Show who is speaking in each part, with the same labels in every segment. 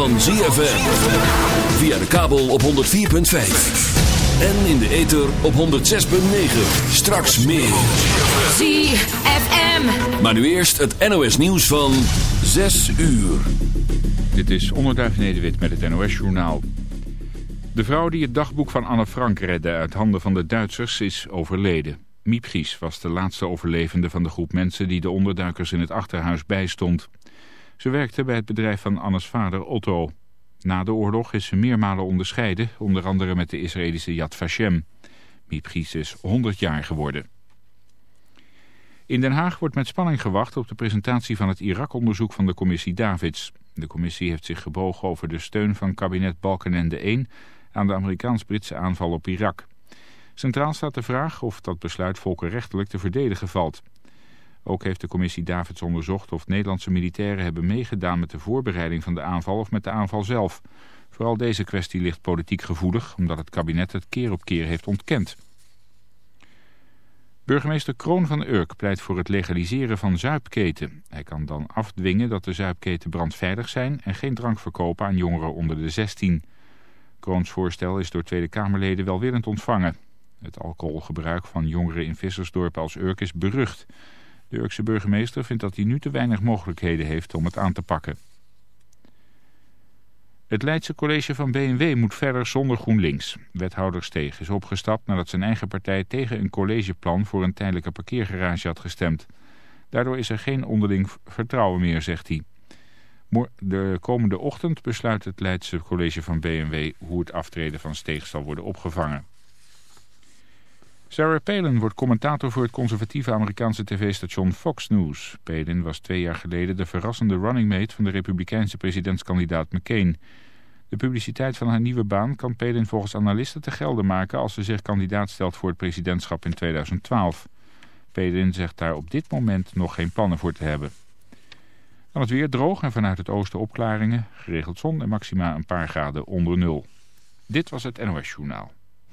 Speaker 1: van ZFM. Via de kabel op 104.5. En in de ether op 106.9. Straks meer.
Speaker 2: ZFM.
Speaker 1: Maar nu eerst het NOS nieuws van 6 uur.
Speaker 3: Dit is Onderduif Nederwit met het NOS-journaal. De vrouw die het dagboek van Anne Frank redde uit handen van de Duitsers is overleden. Miep Gies was de laatste overlevende van de groep mensen die de onderduikers in het achterhuis bijstond. Ze werkte bij het bedrijf van Annes vader Otto. Na de oorlog is ze meermalen onderscheiden, onder andere met de Israëlische Yad Vashem. Miep Gies is 100 jaar geworden. In Den Haag wordt met spanning gewacht op de presentatie van het Irak-onderzoek van de commissie Davids. De commissie heeft zich gebogen over de steun van kabinet Balkenende 1 aan de Amerikaans-Britse aanval op Irak. Centraal staat de vraag of dat besluit volkenrechtelijk te verdedigen valt. Ook heeft de commissie Davids onderzocht of Nederlandse militairen hebben meegedaan met de voorbereiding van de aanval of met de aanval zelf. Vooral deze kwestie ligt politiek gevoelig, omdat het kabinet het keer op keer heeft ontkend. Burgemeester Kroon van Urk pleit voor het legaliseren van zuipketen. Hij kan dan afdwingen dat de zuipketen brandveilig zijn en geen drank verkopen aan jongeren onder de 16. Kroons voorstel is door Tweede Kamerleden welwillend ontvangen. Het alcoholgebruik van jongeren in vissersdorpen als Urk is berucht. De Urkse burgemeester vindt dat hij nu te weinig mogelijkheden heeft om het aan te pakken. Het Leidse college van BMW moet verder zonder GroenLinks. Wethouder Steeg is opgestapt nadat zijn eigen partij tegen een collegeplan voor een tijdelijke parkeergarage had gestemd. Daardoor is er geen onderling vertrouwen meer, zegt hij. De komende ochtend besluit het Leidse college van BMW hoe het aftreden van Steeg zal worden opgevangen. Sarah Palin wordt commentator voor het conservatieve Amerikaanse tv-station Fox News. Palin was twee jaar geleden de verrassende running mate van de republikeinse presidentskandidaat McCain. De publiciteit van haar nieuwe baan kan Palin volgens analisten te gelden maken als ze zich kandidaat stelt voor het presidentschap in 2012. Palin zegt daar op dit moment nog geen plannen voor te hebben. Dan het weer droog en vanuit het oosten opklaringen, geregeld zon en maxima een paar graden onder nul. Dit was het NOS Journaal.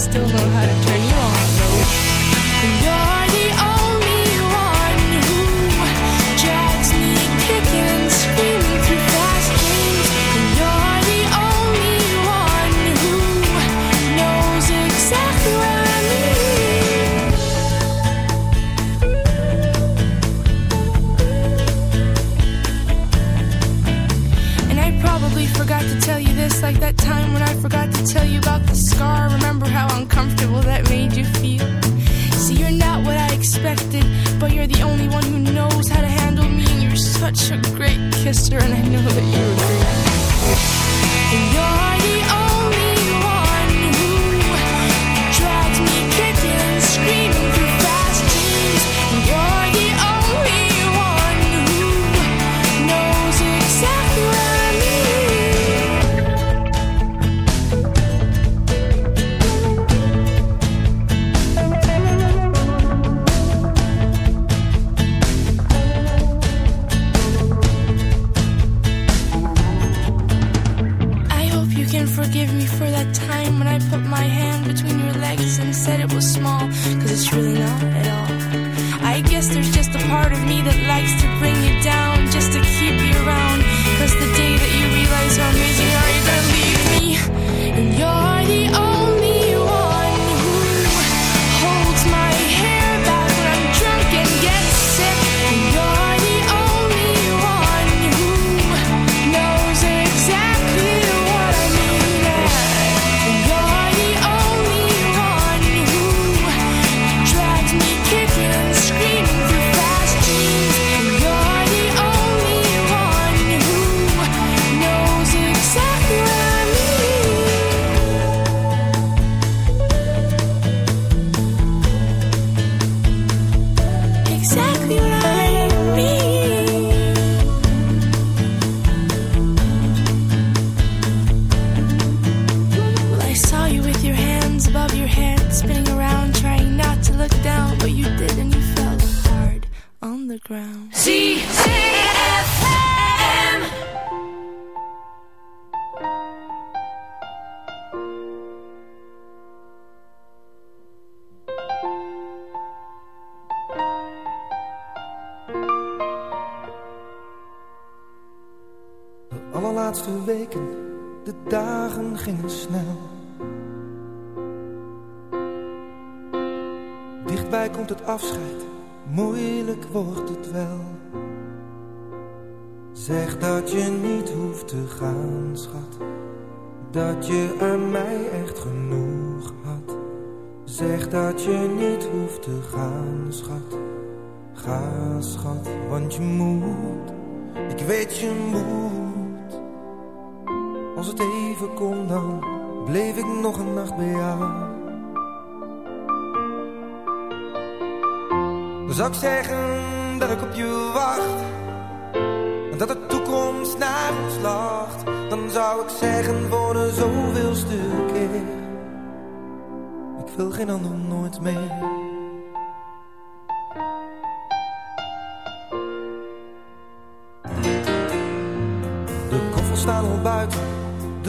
Speaker 4: Still know how to turn you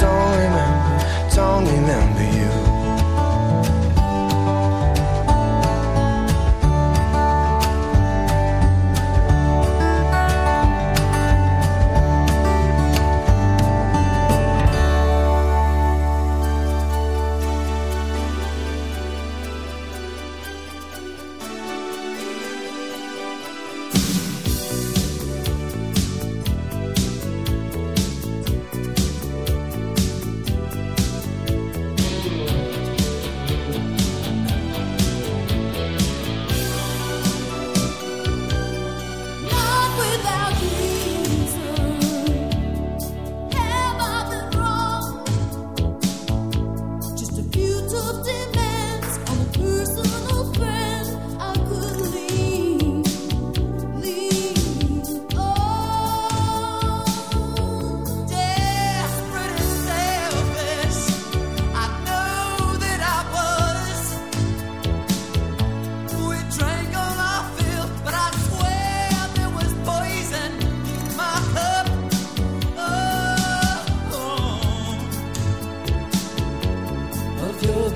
Speaker 2: Don't remember, don't remember you.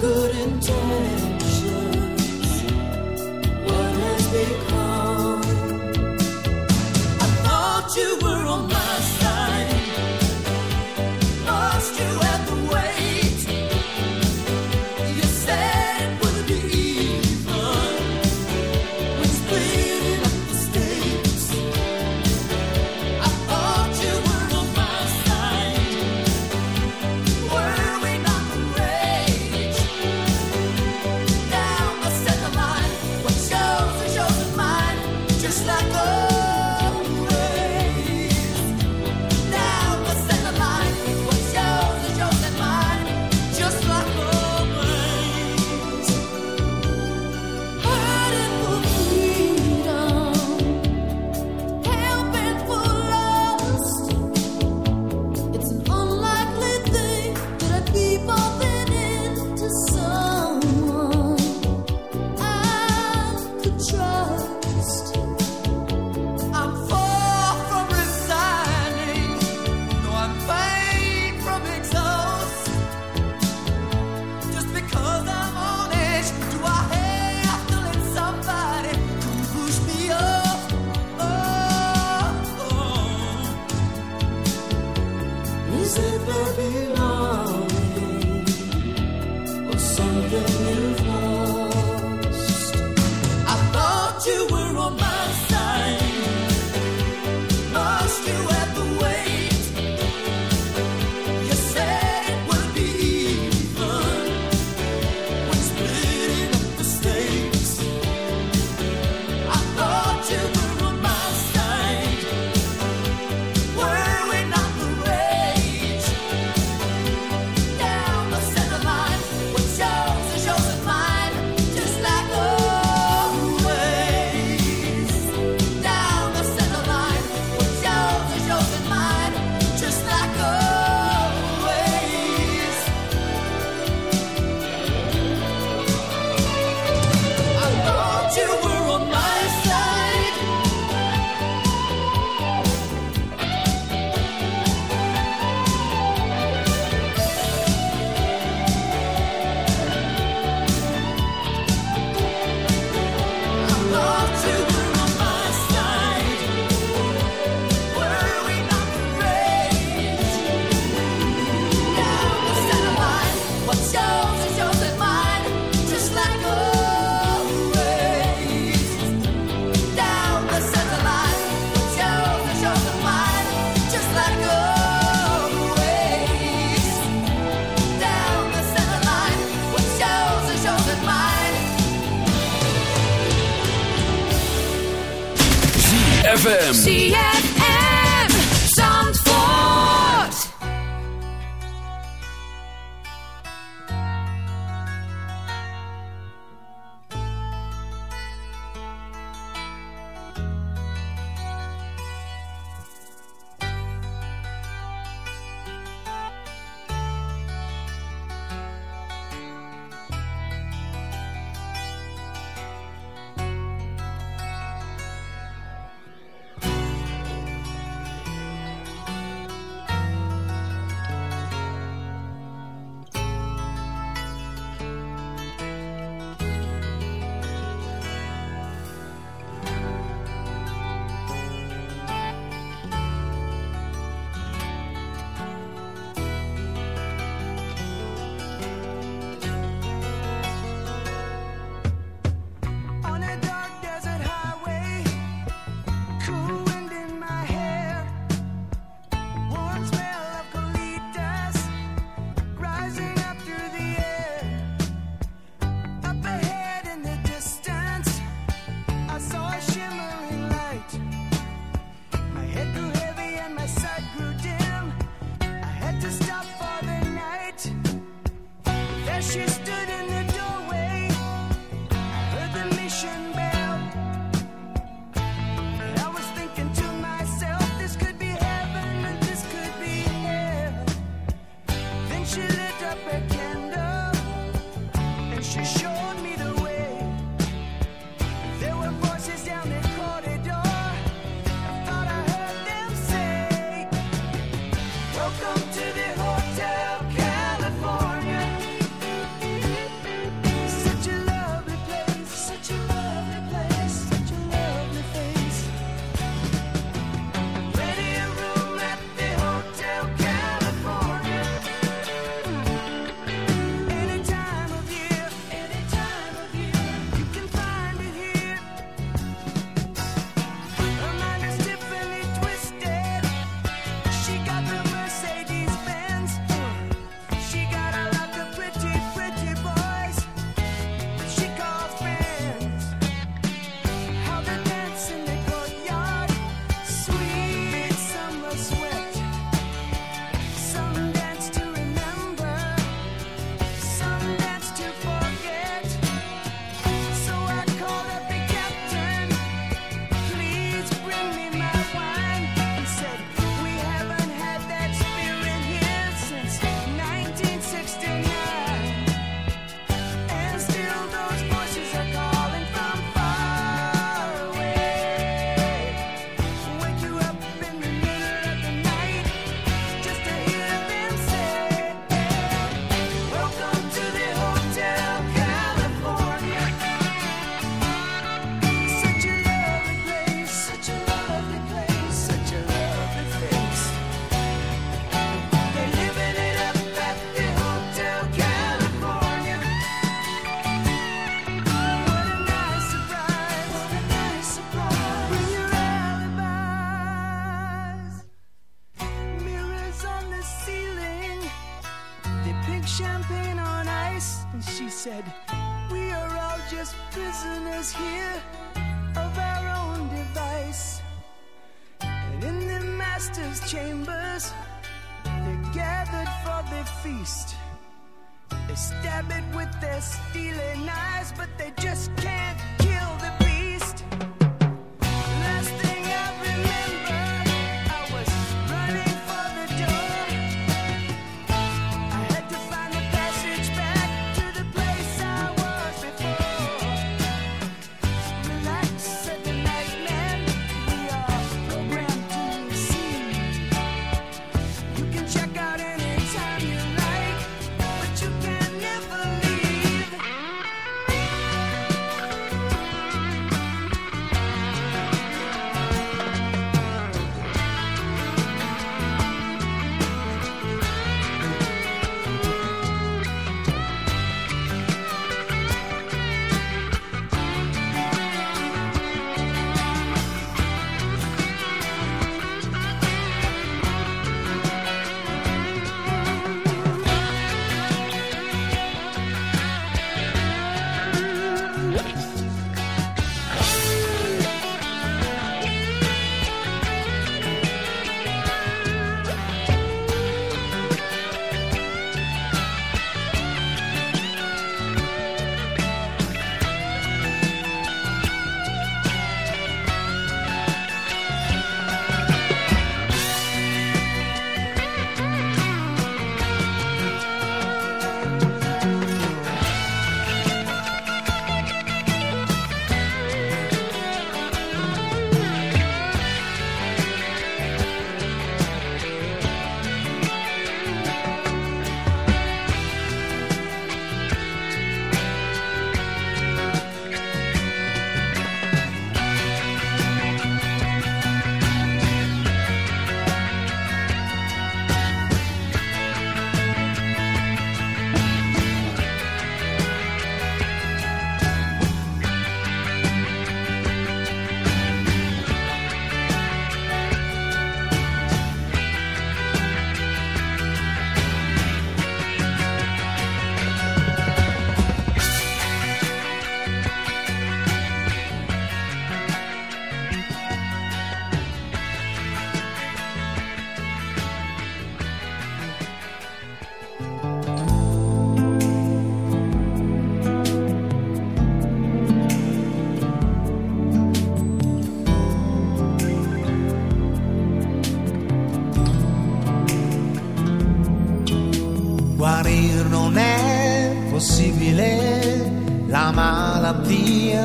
Speaker 5: Good intentions, what has become?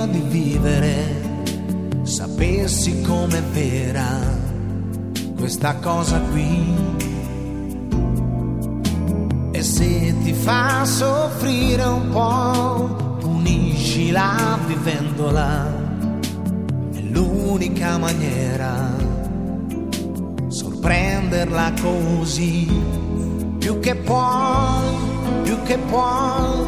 Speaker 6: Di vivere. Sapessi com'è vera questa cosa qui. E se ti fa soffrire un po', puniscila vivendola. È l'unica maniera sorprenderla così. Più che puoi, più che puoi,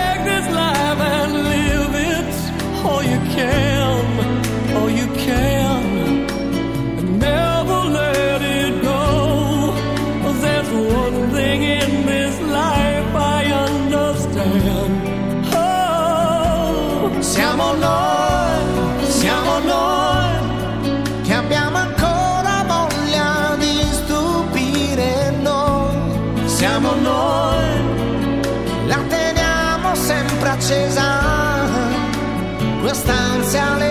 Speaker 7: All
Speaker 6: quest'ansia